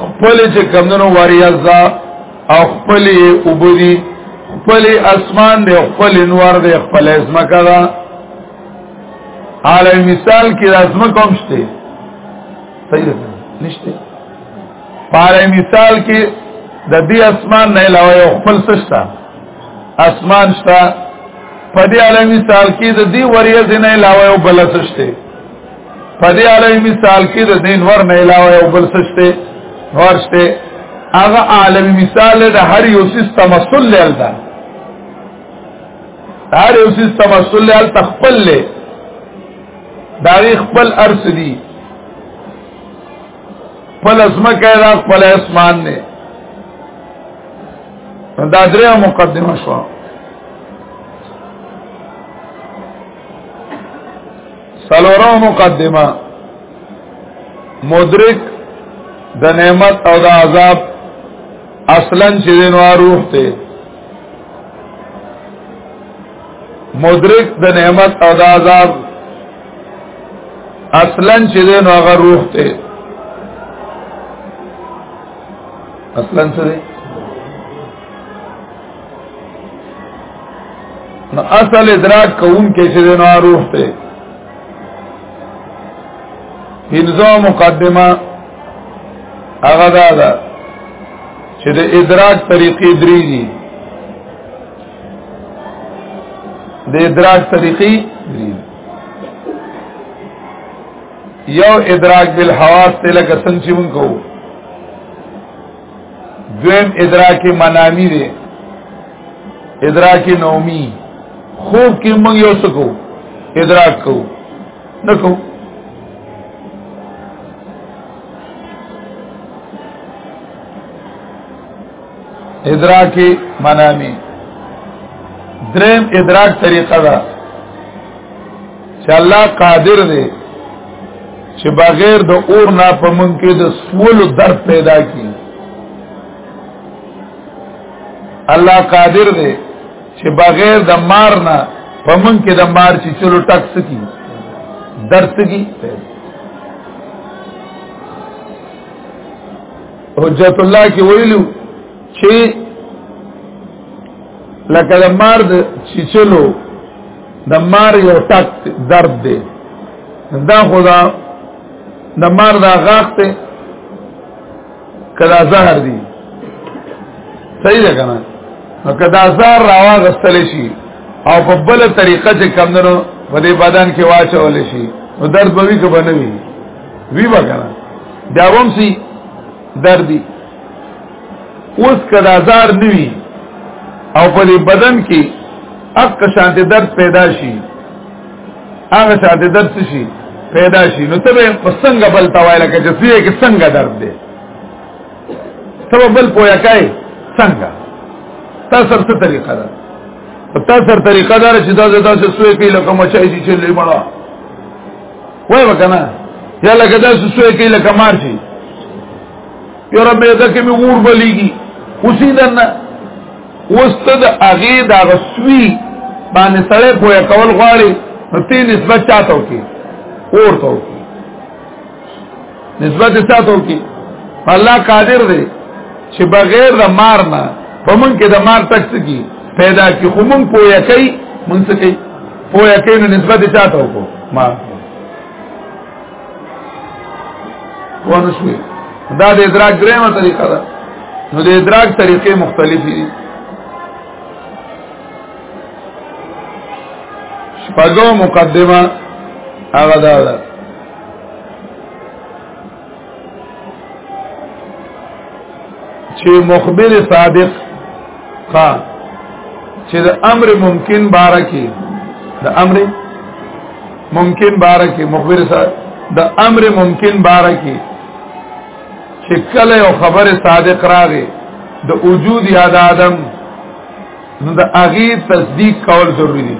خپل چې کمندونو وریازا او خپل وبدي خپل اسمان دی خپل انوار دی خپل اسمکه دا عالم مثال کې لازم کوم شته صحیح ده نشته پاره مثال کې د دې اسمان نه علاوه یو خپل سشتا اسمان شتا په دې عالم مثال کې د دې وریځ نه علاوه یو بل سشته په دې اړه مثال کې د دین ور نه علاوه یو بل سشته ورشته هغه عالمي مثال د هر یو سیس تمثل لرلدا هر یو سیس تمثل لرل تخپل له داغي خپل ارس دي خپل اسمه کړه خپل اسمان نه دا درې مقدمه شوه سلورو مقدمه مدرک د نعمت او د عذاب اصلا چې د نوار روح ته مدرک د نعمت او د عذاب اصلا چې د نوغه روح ته اصلا څه دی نو اصل ادراک کون کې چې نو روح ته انزو مقدمه هغه دا ده چې د ادراک طریقې درې دي د ادراک طریقې درې یو ادراک بالحواس ته لکه څنګه چې مونږ کوو دویم ادراک منامی دی ادراک نومی خوب کې موږ یو څه کو ادراک کو نه کو ادراک منامی دریم ادراک طریقه ده چې الله قادر دی چې بغیر د اور نه په مونږ کې د سولو درد پیدا کی الله قادر دی چې بغیر د مار نه په مونږ کې د مار چې چلو ټک سکی درد سکی حجت الله کې ویلو چې لکه د مار د چچلو د مار یو ټک درد دی دا خدا د مار دا غاخ ته کدا زهر دی صحیح ده کنه نو کدا زهر راوغستل شي او په بل طریقه چې کمندنو په دې بدن کې واچول شي نو درد به وی کبه نه وی وی وکړه دا ومسي دردي اوس کدا زار نوي او په دې بدن کې اق شانت درد پیدا شي هغه شانت درد شي پیدا شي نو ته په څنګه بل توای لکه چې سیه کې څنګه درد دی ته بل پویا کای څنګه تاسو څه طریقه ده تاسو طریقه دار چې دا دا څه سوې کې لکه مچای چې چلې مړه وای وکنه یا لکه دا څه سوې کې لکه مار شي یاره معده کې مې اور بلیږي اوسې دنه وسته د هغه د غسوي باندې سړې پوهه کول غواړي نو تی نسبت چاته وکي اور ته وکي نسبت چاته وکي الله قادر دی چې بغیر د مار نه په مونږ کې د مار تک سکی پیدا کی خو مونږ پوهه کوي مونږ څه کوي پوهه کوي نو نسبت چاته وکړو ما ونشوي دا د ادراک درېمه طریقه ده نو د ادراک طریقې مختلفې دي شپږو مقدمه هغه دا ده چې مخبر صادق ها چې د امر ممکن باره کې د امر ممکن باره کې مخبر سره د امر ممکن باره کې چې کله یو خبر صادق راغی د وجود یا د عدم نو د هغه تصدیق کول ضروری دی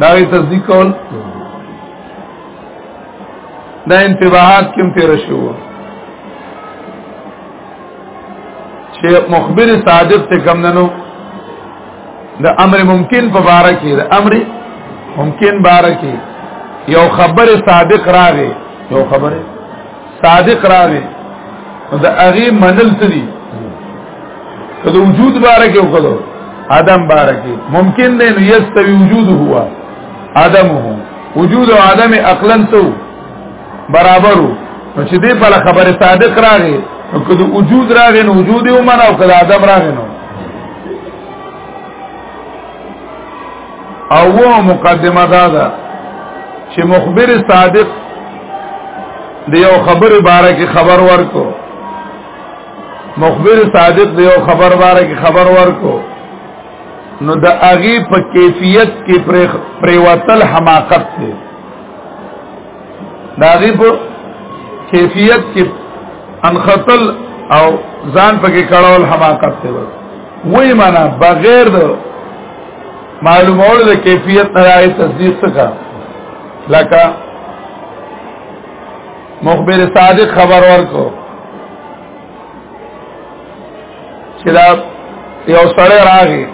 دا غي تصدیق کول دا انتباهات کوم تیر شوو چې مخبر صادق ته کم دنو د امر ممکن په باره کې د امر ممکن باره کې یو خبر صادق راغی یو خبر صادق راغی د هغه منل څه دي د وجود باره کې وکړو عدم باره کې ممکن دی نو یستوی وجود هوا عدم هو وجود او عدم عقلا تو برابرو نو چې دې په خبره صادق راغی نو که د وجود راغی نو وجود یې ومنه او که د عدم راغی نو او و مقدمه دا ده چې مخبر صادق د یو خبر باره کې خبر ورکو مخبر صادق د یو خبر باره کې خبر ورکو نو د اغي په کیفیت کې پریوتل حماقت دی داغي په کیفیت کې انختل او ځان پکې کړهول حماقت دی وای معنا بغیر د معلومول د کیفیت نه راي تصدیق څخه لکه مخبر صادق خبر ورکو چې دا یو سړی راغی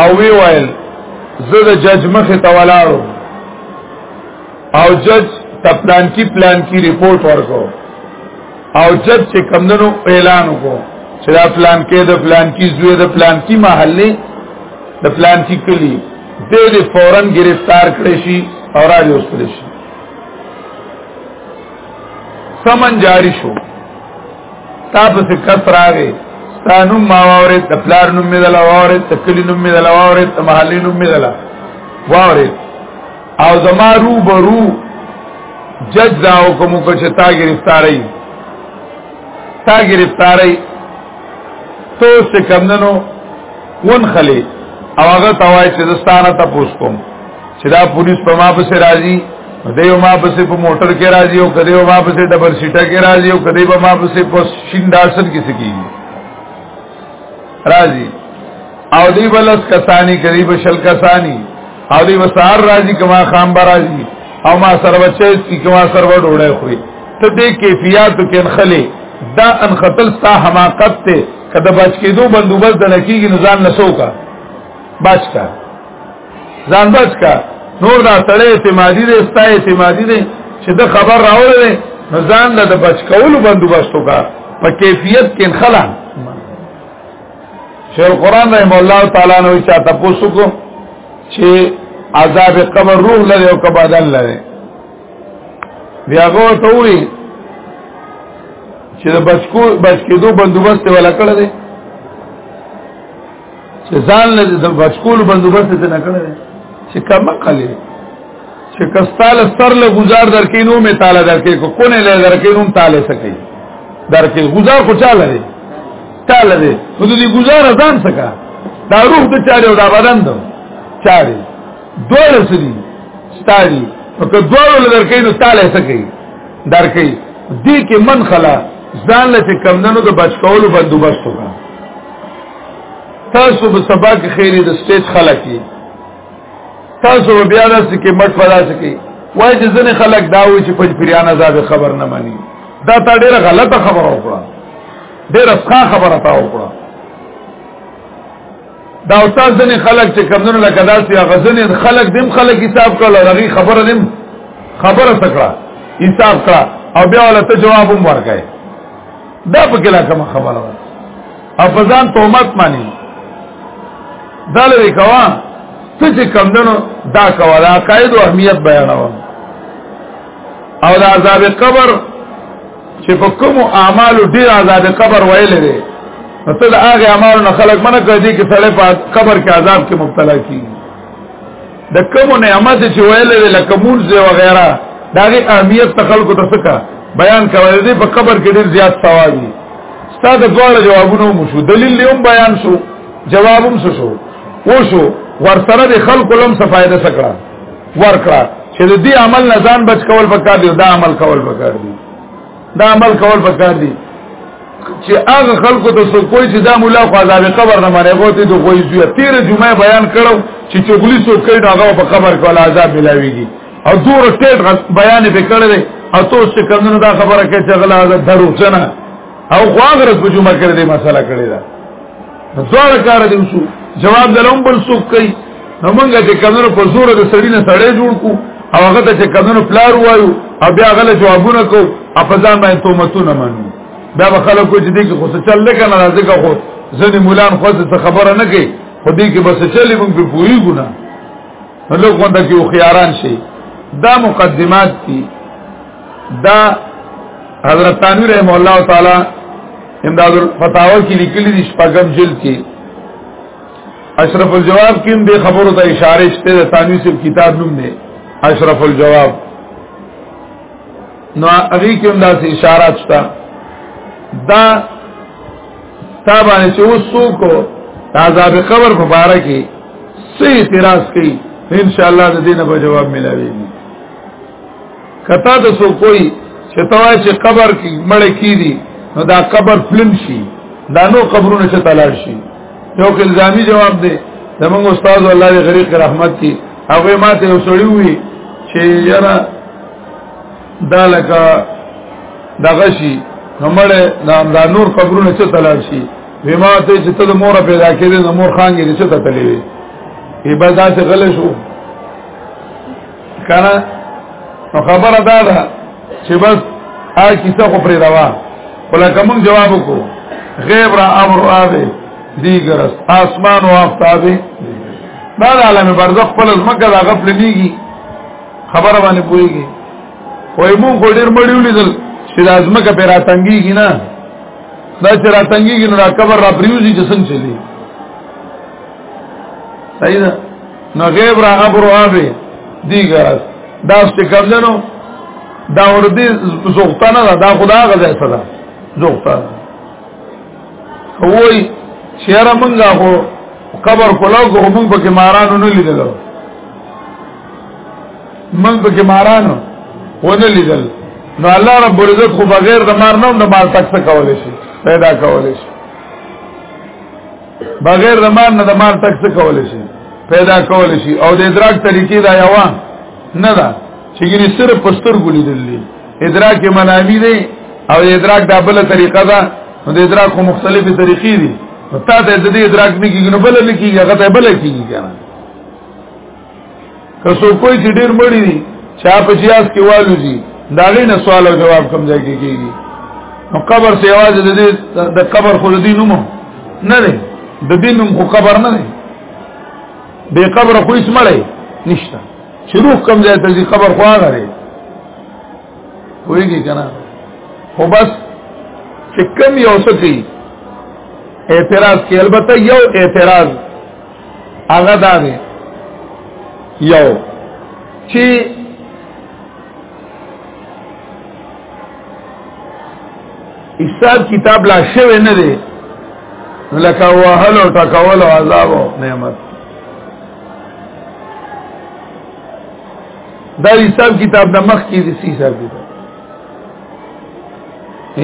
او وی ویل زه د جج مخې ته ولاړو او جج تپلان کی پلان کی رپورټ ورکو او جج چې کمندنو اعلان وکړو چې دا پلان کې د پلان کی زوی د پلان کی محلې د پلان کی کلی د دې فورن گرفتار کړی شي او راځي اوس کړی شي سمن جاری شو تا پس کس راغی ستانم ما وارد د پلار نوم می دلا وارد د کلی نوم می دلا وارد د محلی نوم می دلا وارد او زما رو برو جج دا حکم کو چې تا گرفتاری تا گرفتاری تو څه کمندنو ون خلی او هغه توای چې زستانه تاسو کوم چې دا پولیس په ما پسې راځي دیو ما پسې په موټر کې راځي او کدیو ما پسې ډبل سیټه کې راځي او کدی په ما پسې په شینداسن کې سکی راځي او دی بلس کسانی کدی په شل کسانی او دی وسار راځي کما خام برازي او ما سره بچي کی کما سره وډوړې خوې ته دې کیفیت کې انخلې دا انخطل ستا حماقت ته کده بچ کېدو بندوبست د لکیږي نزان نسو کا بچ کا ځان بچ کا نور دا سړی اعتمادي دی ستا اعتمادي دی چې د خبر راوړل نو ځان له بچ کولو بندوبست وکړه په کیفیت کې خلا شیخ القران رحم الله تعالی نو چا تاسو کو چې عذاب قبر روح لري او کبا بدن لري بیا غو ته وی چې د بچکو بچکې دوه بندوبست ولا کړل دي چې ځان له د بچکول بندوبست ته نه کړی چې کم قلې چې کستاله سر له گزار درکې نو می تعالی درکې کو کو نه له درکې نو تعالی سکی درکې گزار خو چاله دی تعالی دی خو دې گزار ځان سکا دا روح ته چاره او دا بدن دو چاره دوړ سړي ستاري او که دوړ له درکې نو تعالی سکی درکې دې کې من خلا ځان له کمندونو د بچکولو بندوبست وکړه تاسو به سبا کې خېری د سټیج خلک یې تاسو بیا راځي کې مټ پدا سکے وای چې ځنه خلک دا وي چې پنځ پریان آزاد خبر نه مانی دا تا ډیره غلطه خبره وکړه ډیره ښه خبره تا وکړه دا استاد ځنه خلک چې کمنو لکه داسې غزنې خلک دیم خلک حساب کړل هغه خبره دیم خبره تکړه حساب کړه او بیا ولته جواب هم ورکړي دا په کله کوم خبره ده افزان تهمت مانی دا لري کوا څه چې کم دنو دا کوا دا عقاید او اهمیت بیانوم او دا عذاب قبر چې په کوم اعمالو ډیر عذاب قبر ویل لري نو ته دا هغه اعمالو نه خلق منه کوي چې سړی په قبر کې عذاب کې مبتلا کیږي د کوم نعمت چې ویلې لکه مونږ او غیره داغه اهمیت ته خلکو ته څه بیان کوي دې په قبر کې ډیر زیات ثواب دي ستاسو دواړه جوابونه مو شو دلیل یې هم بیان شو جواب هم شو و شو ورسره د خلکو لم څه فائدہ سکړه ورکړه چې دې عمل نه ځان بچ کول پکار دی دا عمل کول پکار دی دا عمل کول پکار دي چې هغه خلکو ته څوک کوی چې دا مولا خو عذاب قبر نه مړې غوته د غوي زوی تیر جمعه بیان کړو چې چغلی څوک کوي هغه په قبر کې ولا عذاب ملاويږي او دور ټیټ بیان به کړل او تاسو چې کمنو دا خبره کې چې غلا درو څنګه او خو هغه رس په جمعه کې دې مسله کړی دا نو دواړه کار دي وشو جواب دلوم بل څوک کوي نو موږ چې کمنو په زور د سړی نه سړی جوړ کو او هغه ته چې کمنو پلار وایو او بیا غل جوابونه کو اپزان باندې تومتونه منو بیا به خلکو چې دي کې خو څه چل نه کنه راځي که خو ځنې مولان خو څه خبره نه کوي خو دې کې بس چلې موږ په پوری ګنا نو لوګ باندې کې خياران شي دا مقدمات دي دا حضرت تانوی رحم الله تعالی امداد الفتاوی کې لیکلي دي شپږم جلد کې اشرف الجواب کې هم د خبرو ته اشاره شته د تانوی سب کتاب نوم دی اشرف الجواب نو هغه کې هم دا اشاره شته دا تا باندې چې وسو کو عذاب قبر مبارک کې سي اعتراض کوي ان شاء الله د دینه په جواب ملاويږي کتا ته سو کوئی چې توای چې قبر کې مړ کی دي نو دا قبر فلم شي دا نو قبرونه چې تلار شي یو کې الزامي جواب دی زمونږ استاد الله دې غریق رحمت کی هغه ماته یو سړی وی چې یرا دا لکه دغه شي نمړې دا نور قبرونه چې تلار شي وما ته چې ته مور پیدا کړې نو مور خانګې چې ته تلې وي ای بل دا څه غل شو کنه نو خبره دا ده چې بس آ کیسه خو پرې دا وا ولکه موږ جواب وکړو غیب را امر اوی دیګر اسمان او افتاب دا د عالم برزخ خپل ځمکه دا غفل نیږي خبره باندې پويږي وای موږ خو ډیر مړیو لیدل چې د ځمکه پر راتنګيږي نه دا چې راتنګيږي نو را قبر را پریوزي چې څنګه چلی صحیح ده نو غیب را ابر اوه دیګر دا څه کمندنو دا وردی زوختانه ده دا خدا غزه صدا زوختانه وای شهر منګه هو قبر کولاو کو موږ پکې مارانو نه لیدل موږ پکې مارانو ونه لیدل نو الله رب العزت خو بغیر د مار نه د مال تک څه کولای شي پیدا کولای شي بغیر د مال نه د مال تک څه کول شي پیدا کول شي او د ادراک طریقې دا یو نه ده چې ګینه صرف پستر ګولې دي ادراک منامی دی او د ادراک دا بل طریقه ده نو د ادراک خو مختلفې طریقې دي نو تا ته د دې ادراک نه کیږي نو بل نه کیږي هغه ته بل کیږي کنه که سو کوئی چې ډیر مړی دي چا په جیاز کې والوځي دا غي نه سوال او جواب کوم ځای کې کیږي نو قبر سی आवाज د دې د قبر خو د دین نوم نه دی د دین نوم خو قبر نه دی به قبر خو هیڅ مړی نشته چې روح کوم ځای ته ځي قبر خو هغه دی وایي کنه خو بس چې کم یو څه اعتراض کې البته یو اعتراض هغه دا دی یو چې حساب کتاب لا شوه نه دی لکه وهلو ټکول او عذاب او نعمت دا حساب کتاب د مخ کې دي حساب کتاب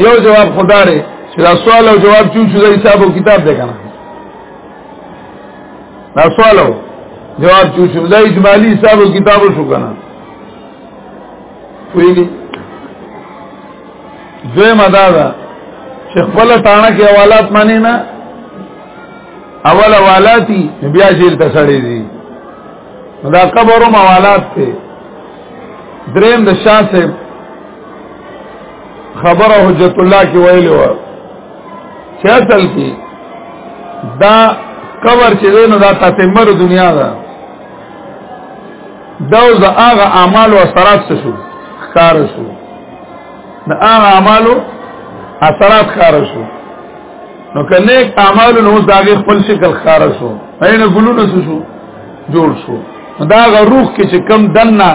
یو جواب خداره چې دا سوال او جواب چون شو د حساب او کتاب دی کنه دا سوالو جواب چو شو دا اجمالی حساب و کتابو شو کنا ویلی دوی مدا دا چې خپل تاڼه کې حوالات معنی نه اول حوالاتی بیا جیل ته سړی دي دا قبرو موالات ته دریم د شاه صاحب خبره حجت الله کې ویلو چې اصل کې دا کور چې دی نو دا تتمر دنیا ده دا اوس د هغه اعمال او اثرات څه شو ښکار شو د هغه اعمال او اثرات ښکار شو نو کنه یک اعمال نو اوس داګه خپل شکل ښکار شو اینه ګلونه څه شو جوړ شو دا غ روح کې چې کم دنه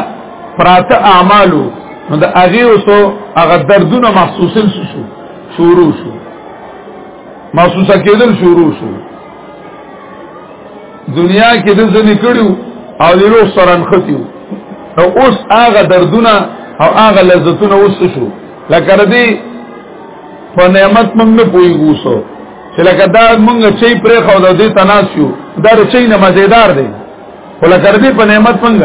پراته اعمالو نو د هغه اوسو هغه دردونه محسوسل شو شروع شو محسوسه کېدل شروع شو دنیا کې د ځنې کړیو او د روح سره نختیو نو اوس هغه دردونه او هغه لذتونه اوس شو لکه ردی په نعمت موږ نه پويګو سو چې لکه دا موږ چې پرې خو د دې تناسیو دا چې نه مزیدار دی ولکه ردی په نعمت موږ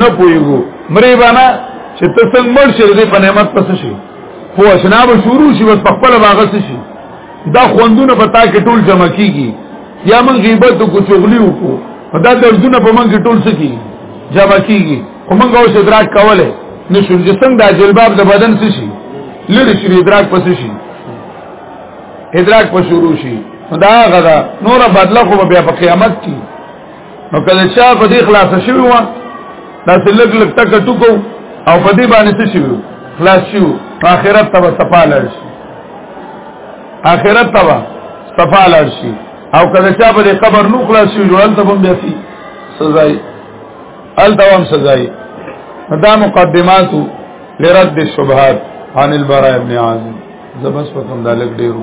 نه پويګو مری باندې چې ته څنګه مرشد دې په نعمت پس شي خو اسناب شروع شي بس خپل باغس شي دا خوندونه په تا کې ټول جمع کیږي یا من غیبت کو چغلی وکړو دا دردونه په من کې ټول سکی جمع کیږي خو موږ اوس ادراک کوله نشو چې څنګه دا جلباب د بدن څه شي لری شي ادراک پس شي ادراک په شروع شي دا غدا نور بدله خو بیا په قیامت کې نو کله چا په دې خلاص شوی و دا لګ لګ ټک ټکو او په دې باندې څه شوی خلاص شو اخرت ته سپاله شي اخرت ته سپاله شي او کله چا په دې قبر نو خلاص شو جوړل ته هم بیا سي سزای ال دوام سزای دا مقدمات لرد الشبهات عن البراء ابن عازم زبس وکم دالک ډیرو